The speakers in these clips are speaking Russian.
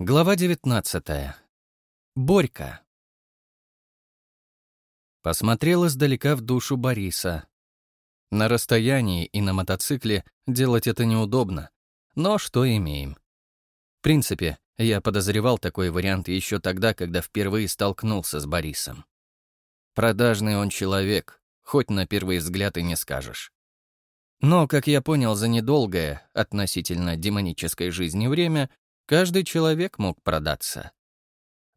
Глава 19. Борька. Посмотрел издалека в душу Бориса. На расстоянии и на мотоцикле делать это неудобно, но что имеем. В принципе, я подозревал такой вариант еще тогда, когда впервые столкнулся с Борисом. Продажный он человек, хоть на первый взгляд и не скажешь. Но, как я понял, за недолгое, относительно демонической жизни время, Каждый человек мог продаться.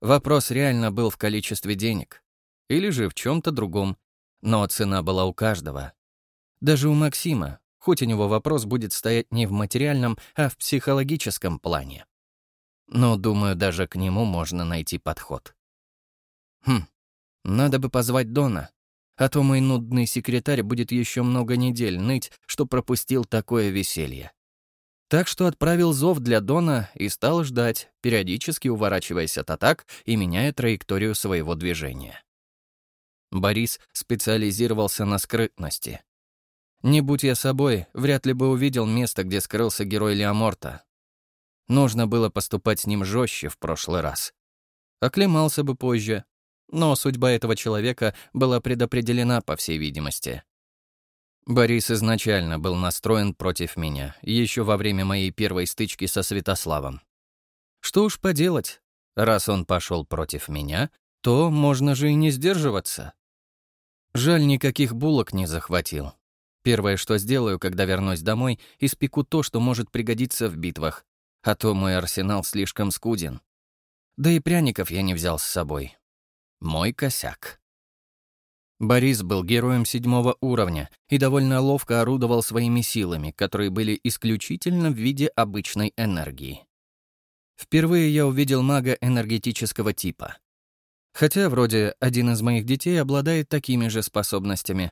Вопрос реально был в количестве денег. Или же в чем-то другом. Но цена была у каждого. Даже у Максима, хоть у него вопрос будет стоять не в материальном, а в психологическом плане. Но, думаю, даже к нему можно найти подход. Хм, надо бы позвать Дона, а то мой нудный секретарь будет еще много недель ныть, что пропустил такое веселье. Так что отправил зов для Дона и стал ждать, периодически уворачиваясь от атак и меняя траекторию своего движения. Борис специализировался на скрытности. Не будь я собой, вряд ли бы увидел место, где скрылся герой Леоморта. Нужно было поступать с ним жестче в прошлый раз. Оклемался бы позже, но судьба этого человека была предопределена, по всей видимости. Борис изначально был настроен против меня, еще во время моей первой стычки со Святославом. Что уж поделать, раз он пошел против меня, то можно же и не сдерживаться. Жаль, никаких булок не захватил. Первое, что сделаю, когда вернусь домой, испеку то, что может пригодиться в битвах, а то мой арсенал слишком скуден. Да и пряников я не взял с собой. Мой косяк. Борис был героем седьмого уровня и довольно ловко орудовал своими силами, которые были исключительно в виде обычной энергии. Впервые я увидел мага энергетического типа. Хотя вроде один из моих детей обладает такими же способностями,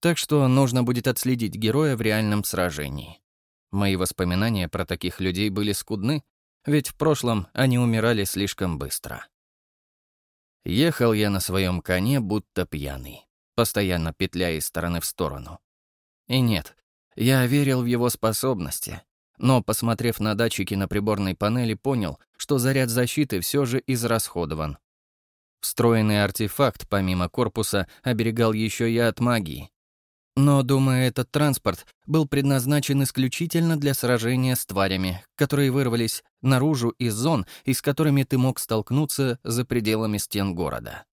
так что нужно будет отследить героя в реальном сражении. Мои воспоминания про таких людей были скудны, ведь в прошлом они умирали слишком быстро. Ехал я на своем коне, будто пьяный постоянно петляя из стороны в сторону. И нет, я верил в его способности, но, посмотрев на датчики на приборной панели, понял, что заряд защиты все же израсходован. Встроенный артефакт, помимо корпуса, оберегал еще и от магии. Но, думаю, этот транспорт был предназначен исключительно для сражения с тварями, которые вырвались наружу из зон и с которыми ты мог столкнуться за пределами стен города.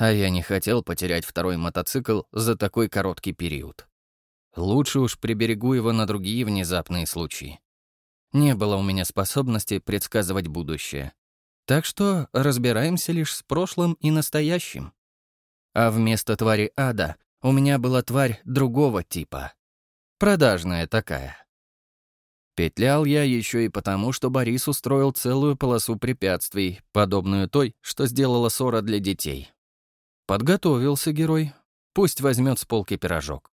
А я не хотел потерять второй мотоцикл за такой короткий период. Лучше уж приберегу его на другие внезапные случаи. Не было у меня способности предсказывать будущее. Так что разбираемся лишь с прошлым и настоящим. А вместо твари ада у меня была тварь другого типа. Продажная такая. Петлял я еще и потому, что Борис устроил целую полосу препятствий, подобную той, что сделала ссора для детей. Подготовился герой. Пусть возьмет с полки пирожок.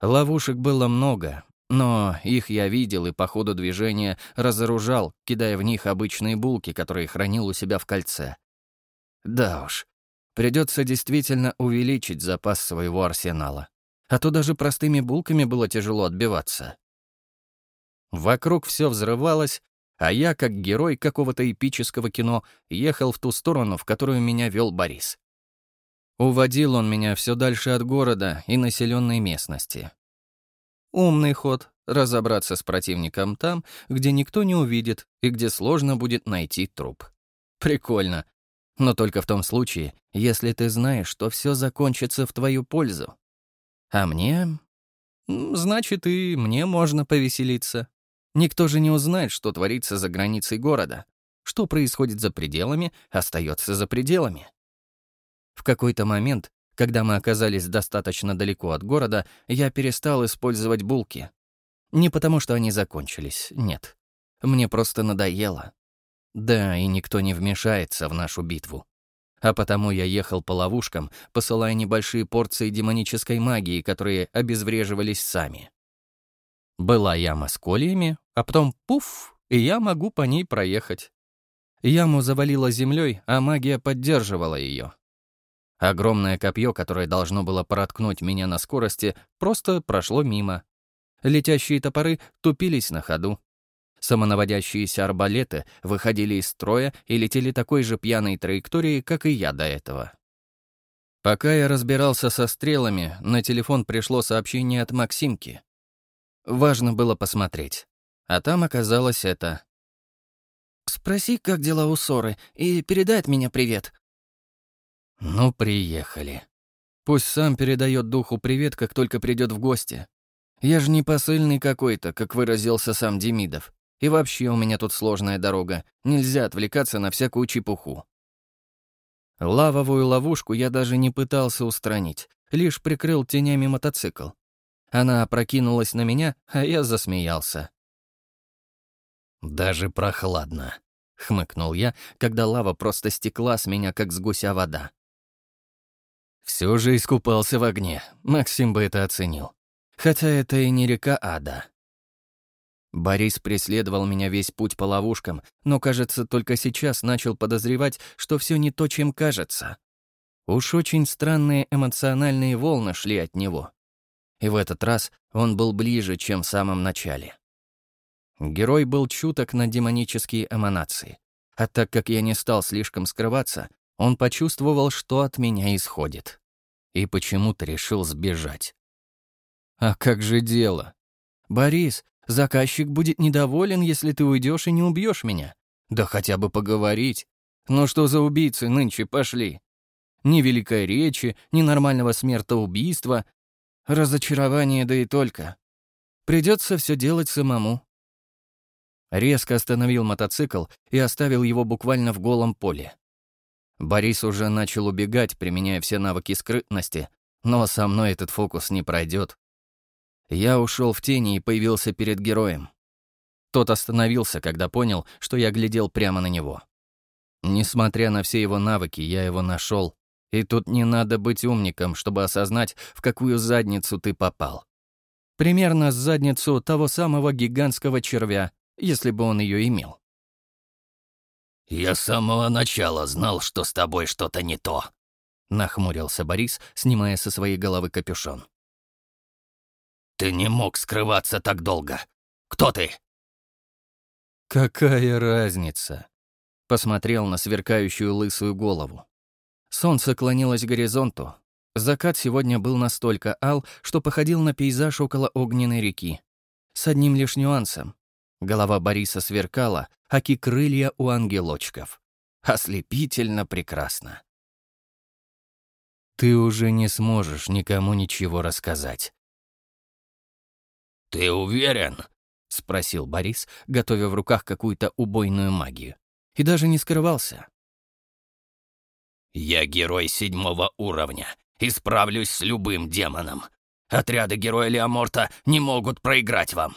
Ловушек было много, но их я видел и по ходу движения разоружал, кидая в них обычные булки, которые хранил у себя в кольце. Да уж, придется действительно увеличить запас своего арсенала. А то даже простыми булками было тяжело отбиваться. Вокруг все взрывалось, а я, как герой какого-то эпического кино, ехал в ту сторону, в которую меня вел Борис. Уводил он меня все дальше от города и населенной местности. Умный ход — разобраться с противником там, где никто не увидит и где сложно будет найти труп. Прикольно. Но только в том случае, если ты знаешь, что все закончится в твою пользу. А мне... Значит, и мне можно повеселиться. Никто же не узнает, что творится за границей города. Что происходит за пределами, остается за пределами. В какой-то момент, когда мы оказались достаточно далеко от города, я перестал использовать булки. Не потому, что они закончились, нет. Мне просто надоело. Да, и никто не вмешается в нашу битву. А потому я ехал по ловушкам, посылая небольшие порции демонической магии, которые обезвреживались сами. Была яма с кольями, а потом пуф, и я могу по ней проехать. Яму завалило землей, а магия поддерживала ее. Огромное копье, которое должно было проткнуть меня на скорости, просто прошло мимо. Летящие топоры тупились на ходу. Самонаводящиеся арбалеты выходили из строя и летели такой же пьяной траекторией, как и я до этого. Пока я разбирался со стрелами, на телефон пришло сообщение от Максимки. Важно было посмотреть. А там оказалось это. «Спроси, как дела у Соры, и передай от меня привет». Ну, приехали. Пусть сам передает духу привет, как только придет в гости. Я же не посыльный какой-то, как выразился сам Демидов. И вообще у меня тут сложная дорога. Нельзя отвлекаться на всякую чепуху. Лавовую ловушку я даже не пытался устранить, лишь прикрыл тенями мотоцикл. Она опрокинулась на меня, а я засмеялся. «Даже прохладно», — хмыкнул я, когда лава просто стекла с меня, как с гуся вода. Все же искупался в огне, Максим бы это оценил. Хотя это и не река Ада. Борис преследовал меня весь путь по ловушкам, но, кажется, только сейчас начал подозревать, что все не то, чем кажется. Уж очень странные эмоциональные волны шли от него. И в этот раз он был ближе, чем в самом начале. Герой был чуток на демонические эманации. А так как я не стал слишком скрываться, он почувствовал, что от меня исходит. И почему-то решил сбежать. А как же дело? Борис, Заказчик будет недоволен, если ты уйдешь и не убьешь меня. Да хотя бы поговорить. Ну что за убийцы нынче пошли? Ни великой речи, ни нормального смертоубийства. Разочарование, да и только. Придется все делать самому. Резко остановил мотоцикл и оставил его буквально в голом поле. Борис уже начал убегать, применяя все навыки скрытности, но со мной этот фокус не пройдет. Я ушел в тени и появился перед героем. Тот остановился, когда понял, что я глядел прямо на него. Несмотря на все его навыки, я его нашел. И тут не надо быть умником, чтобы осознать, в какую задницу ты попал. Примерно задницу того самого гигантского червя, если бы он ее имел. «Я с самого начала знал, что с тобой что-то не то», — нахмурился Борис, снимая со своей головы капюшон. Ты не мог скрываться так долго. Кто ты?» «Какая разница?» Посмотрел на сверкающую лысую голову. Солнце клонилось к горизонту. Закат сегодня был настолько ал, что походил на пейзаж около огненной реки. С одним лишь нюансом. Голова Бориса сверкала, аки крылья у ангелочков. Ослепительно прекрасно. «Ты уже не сможешь никому ничего рассказать», «Ты уверен?» — спросил Борис, готовя в руках какую-то убойную магию. И даже не скрывался. «Я герой седьмого уровня и справлюсь с любым демоном. Отряды героя Леоморта не могут проиграть вам.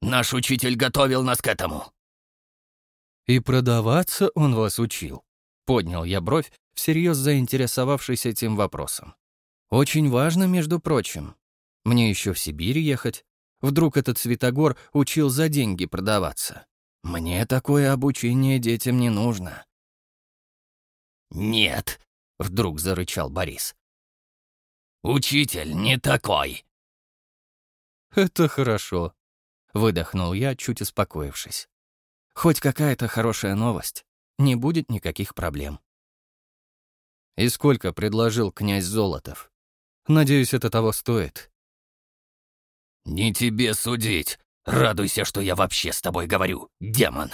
Наш учитель готовил нас к этому». «И продаваться он вас учил?» Поднял я бровь, всерьез заинтересовавшись этим вопросом. «Очень важно, между прочим. Мне еще в Сибирь ехать, Вдруг этот Святогор учил за деньги продаваться. Мне такое обучение детям не нужно. «Нет», — вдруг зарычал Борис. «Учитель не такой». «Это хорошо», — выдохнул я, чуть успокоившись. «Хоть какая-то хорошая новость. Не будет никаких проблем». «И сколько предложил князь Золотов? Надеюсь, это того стоит». «Не тебе судить. Радуйся, что я вообще с тобой говорю, демон!»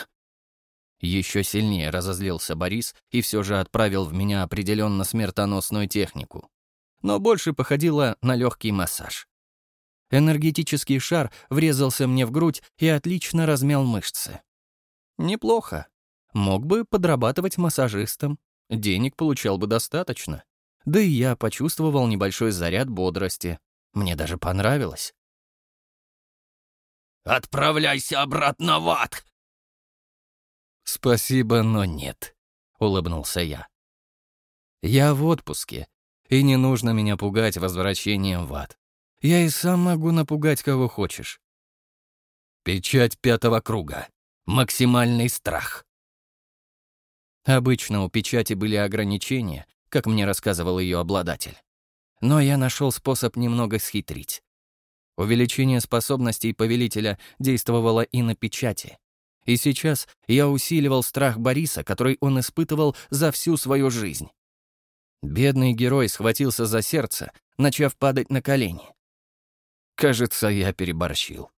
Еще сильнее разозлился Борис и все же отправил в меня определенно смертоносную технику. Но больше походило на легкий массаж. Энергетический шар врезался мне в грудь и отлично размял мышцы. Неплохо. Мог бы подрабатывать массажистом. Денег получал бы достаточно. Да и я почувствовал небольшой заряд бодрости. Мне даже понравилось. Отправляйся обратно в ад!» «Спасибо, но нет», — улыбнулся я. «Я в отпуске, и не нужно меня пугать возвращением в ад. Я и сам могу напугать кого хочешь». Печать пятого круга. Максимальный страх. Обычно у печати были ограничения, как мне рассказывал ее обладатель. Но я нашел способ немного схитрить. Увеличение способностей повелителя действовало и на печати. И сейчас я усиливал страх Бориса, который он испытывал за всю свою жизнь. Бедный герой схватился за сердце, начав падать на колени. Кажется, я переборщил.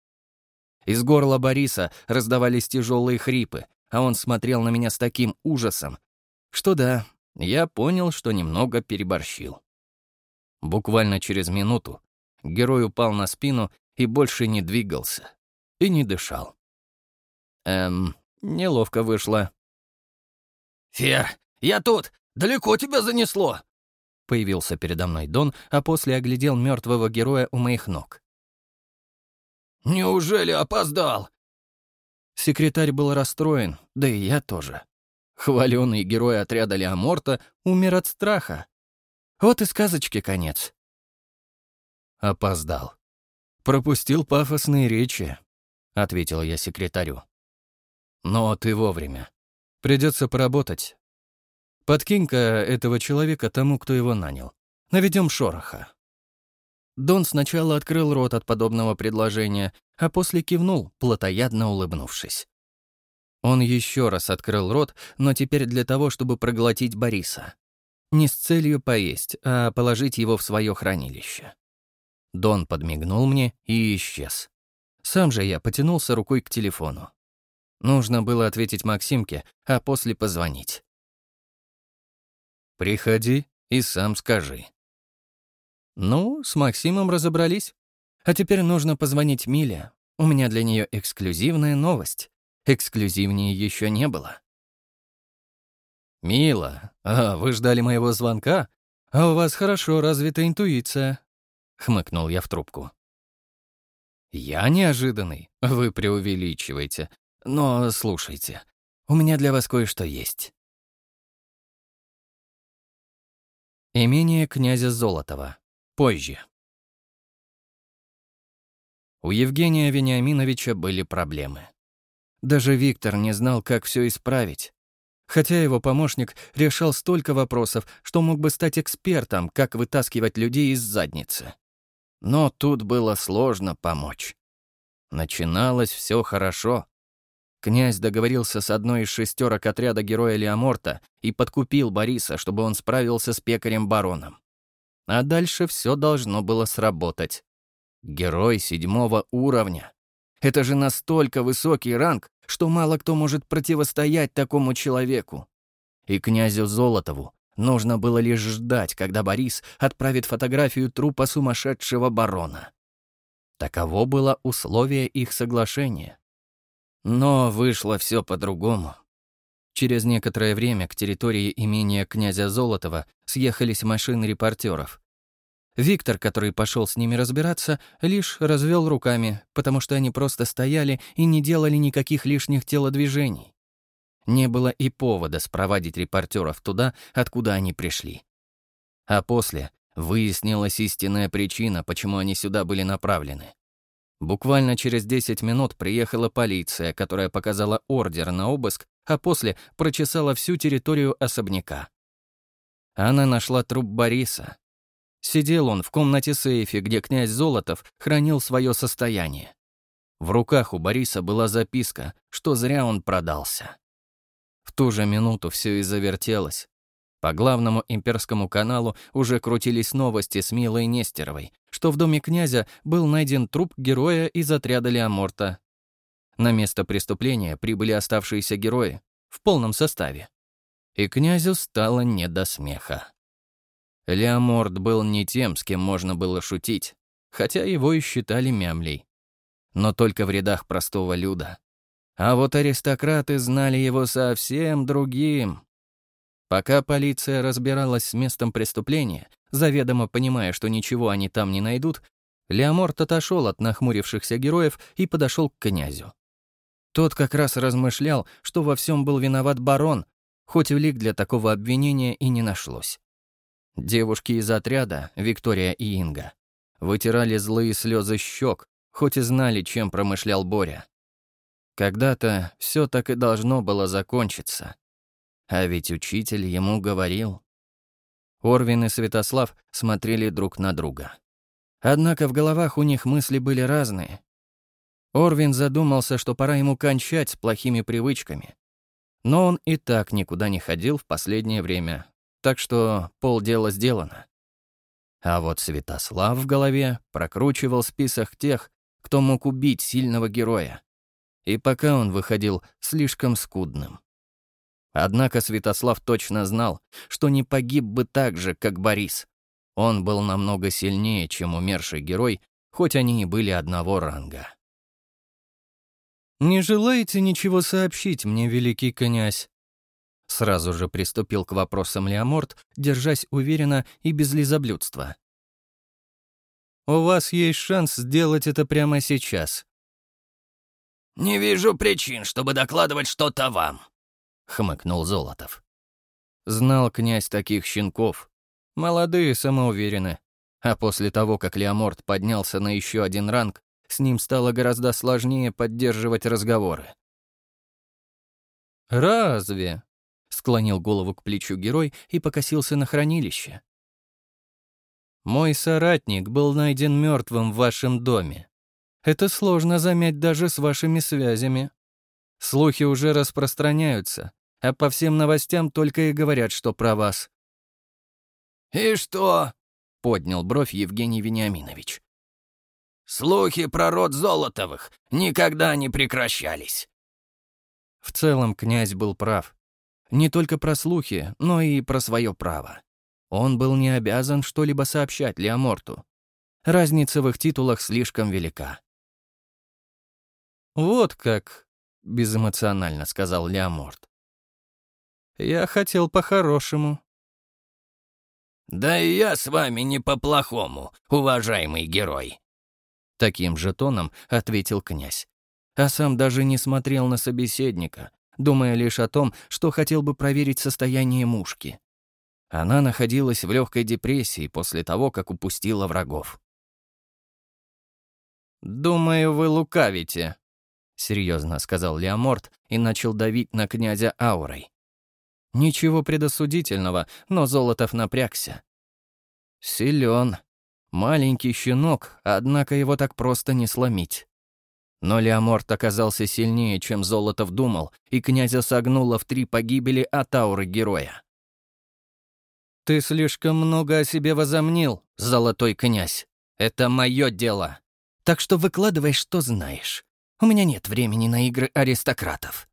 Из горла Бориса раздавались тяжелые хрипы, а он смотрел на меня с таким ужасом, что да, я понял, что немного переборщил. Буквально через минуту герой упал на спину и больше не двигался. И не дышал. Эм, неловко вышло. «Фер, я тут! Далеко тебя занесло!» Появился передо мной Дон, а после оглядел мертвого героя у моих ног. «Неужели опоздал?» Секретарь был расстроен, да и я тоже. Хваленый герой отряда Леоморта умер от страха. Вот и сказочки конец. Опоздал. Пропустил пафосные речи, — ответил я секретарю. Но ты вовремя. Придется поработать. Подкинь-ка этого человека тому, кто его нанял. Наведем шороха. Дон сначала открыл рот от подобного предложения, а после кивнул, плотоядно улыбнувшись. Он еще раз открыл рот, но теперь для того, чтобы проглотить Бориса. Не с целью поесть, а положить его в свое хранилище. Дон подмигнул мне и исчез. Сам же я потянулся рукой к телефону. Нужно было ответить Максимке, а после позвонить. «Приходи и сам скажи». Ну, с Максимом разобрались. А теперь нужно позвонить Миле. У меня для нее эксклюзивная новость. Эксклюзивнее еще не было. «Мила, а вы ждали моего звонка? А у вас хорошо развита интуиция», — хмыкнул я в трубку. «Я неожиданный, вы преувеличиваете. Но слушайте, у меня для вас кое-что есть». Имение князя Золотова. Позже. У Евгения Вениаминовича были проблемы. Даже Виктор не знал, как все исправить. Хотя его помощник решал столько вопросов, что мог бы стать экспертом, как вытаскивать людей из задницы. Но тут было сложно помочь. Начиналось все хорошо. Князь договорился с одной из шестерок отряда героя Леоморта и подкупил Бориса, чтобы он справился с пекарем-бароном. А дальше все должно было сработать. Герой седьмого уровня. Это же настолько высокий ранг, что мало кто может противостоять такому человеку. И князю Золотову нужно было лишь ждать, когда Борис отправит фотографию трупа сумасшедшего барона. Таково было условие их соглашения. Но вышло все по-другому. Через некоторое время к территории имения князя Золотова съехались машины репортеров, Виктор, который пошел с ними разбираться, лишь развел руками, потому что они просто стояли и не делали никаких лишних телодвижений. Не было и повода спровадить репортеров туда, откуда они пришли. А после выяснилась истинная причина, почему они сюда были направлены. Буквально через 10 минут приехала полиция, которая показала ордер на обыск, а после прочесала всю территорию особняка. Она нашла труп Бориса, Сидел он в комнате-сейфе, где князь Золотов хранил свое состояние. В руках у Бориса была записка, что зря он продался. В ту же минуту все и завертелось. По главному имперскому каналу уже крутились новости с Милой Нестеровой, что в доме князя был найден труп героя из отряда Леоморта. На место преступления прибыли оставшиеся герои в полном составе. И князю стало не до смеха. Леоморд был не тем, с кем можно было шутить, хотя его и считали мямлей. Но только в рядах простого люда. А вот аристократы знали его совсем другим. Пока полиция разбиралась с местом преступления, заведомо понимая, что ничего они там не найдут, Леоморт отошел от нахмурившихся героев и подошел к князю. Тот как раз размышлял, что во всем был виноват барон, хоть улик для такого обвинения и не нашлось. Девушки из отряда, Виктория и Инга, вытирали злые слезы щек, хоть и знали, чем промышлял Боря. Когда-то все так и должно было закончиться. А ведь учитель ему говорил. Орвин и Святослав смотрели друг на друга. Однако в головах у них мысли были разные. Орвин задумался, что пора ему кончать с плохими привычками. Но он и так никуда не ходил в последнее время, так что полдела сделано. А вот Святослав в голове прокручивал список тех, кто мог убить сильного героя. И пока он выходил слишком скудным. Однако Святослав точно знал, что не погиб бы так же, как Борис. Он был намного сильнее, чем умерший герой, хоть они и были одного ранга. «Не желаете ничего сообщить мне, великий князь?» Сразу же приступил к вопросам Леоморт, держась уверенно и без лизоблюдства. «У вас есть шанс сделать это прямо сейчас». «Не вижу причин, чтобы докладывать что-то вам», — хмыкнул Золотов. Знал князь таких щенков. Молодые, самоуверены. А после того, как Леоморт поднялся на еще один ранг, с ним стало гораздо сложнее поддерживать разговоры. «Разве?» — склонил голову к плечу герой и покосился на хранилище. «Мой соратник был найден мертвым в вашем доме. Это сложно замять даже с вашими связями. Слухи уже распространяются, а по всем новостям только и говорят, что про вас». «И что?» — поднял бровь Евгений Вениаминович. Слухи про род Золотовых никогда не прекращались. В целом князь был прав. Не только про слухи, но и про свое право. Он был не обязан что-либо сообщать Леоморту. Разница в их титулах слишком велика. «Вот как», — безэмоционально сказал Леоморт. «Я хотел по-хорошему». «Да и я с вами не по-плохому, уважаемый герой», Таким же тоном ответил князь. А сам даже не смотрел на собеседника, думая лишь о том, что хотел бы проверить состояние мушки. Она находилась в легкой депрессии после того, как упустила врагов. «Думаю, вы лукавите», — серьезно сказал Леоморт и начал давить на князя аурой. Ничего предосудительного, но Золотов напрягся. Силен, Маленький щенок, однако его так просто не сломить. Но Леоморт оказался сильнее, чем Золотов думал, и князя согнуло в три погибели от ауры героя. «Ты слишком много о себе возомнил, золотой князь. Это мое дело. Так что выкладывай, что знаешь. У меня нет времени на игры аристократов».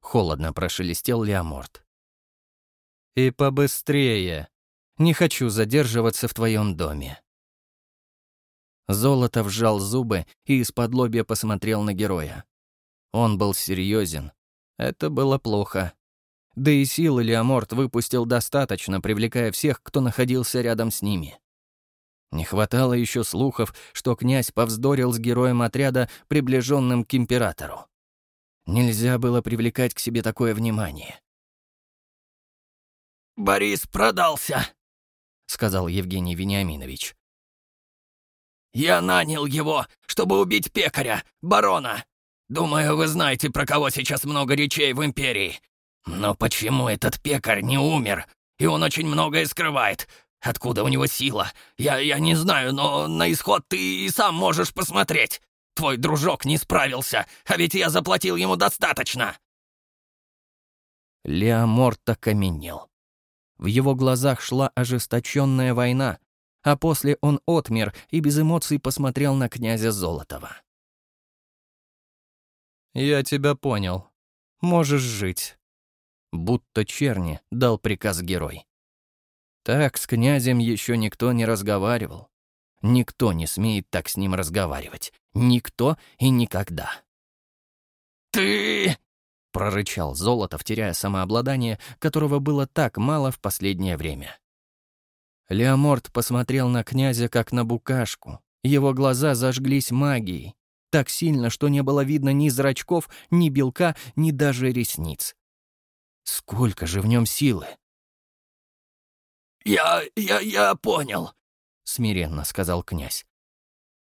Холодно прошелестел Леоморт. «И побыстрее. Не хочу задерживаться в твоем доме». Золото вжал зубы и из-под лобья посмотрел на героя. Он был серьезен. Это было плохо. Да и силы Леоморт выпустил достаточно, привлекая всех, кто находился рядом с ними. Не хватало еще слухов, что князь повздорил с героем отряда, приближенным к императору. Нельзя было привлекать к себе такое внимание. «Борис продался», — сказал Евгений Вениаминович. Я нанял его, чтобы убить пекаря, барона. Думаю, вы знаете, про кого сейчас много речей в Империи. Но почему этот пекарь не умер? И он очень многое скрывает. Откуда у него сила? Я, я не знаю, но на исход ты и сам можешь посмотреть. Твой дружок не справился, а ведь я заплатил ему достаточно. Леоморт окаменел. В его глазах шла ожесточенная война, а после он отмер и без эмоций посмотрел на князя Золотова. «Я тебя понял. Можешь жить». Будто черни дал приказ герой. Так с князем еще никто не разговаривал. Никто не смеет так с ним разговаривать. Никто и никогда. «Ты...» — прорычал Золотов, теряя самообладание, которого было так мало в последнее время. Леоморт посмотрел на князя как на букашку. Его глаза зажглись магией. Так сильно, что не было видно ни зрачков, ни белка, ни даже ресниц. Сколько же в нем силы! «Я... я... я понял», — смиренно сказал князь.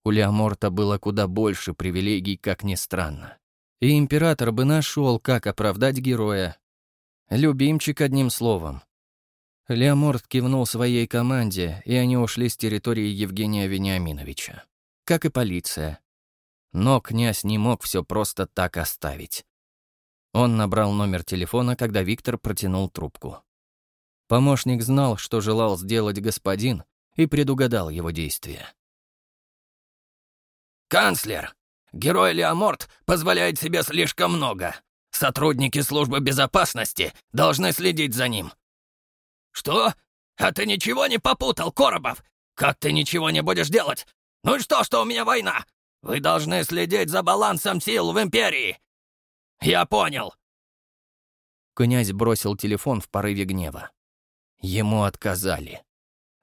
У Леоморта было куда больше привилегий, как ни странно. И император бы нашел, как оправдать героя. Любимчик, одним словом. Леоморт кивнул своей команде, и они ушли с территории Евгения Вениаминовича. Как и полиция. Но князь не мог все просто так оставить. Он набрал номер телефона, когда Виктор протянул трубку. Помощник знал, что желал сделать господин, и предугадал его действия. «Канцлер, герой Леоморт позволяет себе слишком много. Сотрудники службы безопасности должны следить за ним». «Что? А ты ничего не попутал, Коробов? Как ты ничего не будешь делать? Ну и что, что у меня война? Вы должны следить за балансом сил в Империи. Я понял». Князь бросил телефон в порыве гнева. Ему отказали.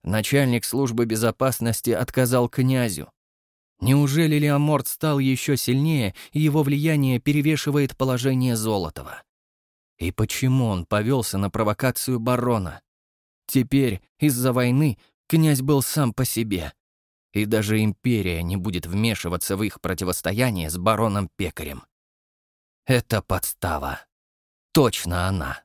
Начальник службы безопасности отказал князю. Неужели Леоморт стал еще сильнее, и его влияние перевешивает положение Золотова? И почему он повелся на провокацию барона? Теперь, из-за войны, князь был сам по себе. И даже империя не будет вмешиваться в их противостояние с бароном Пекарем. Это подстава. Точно она.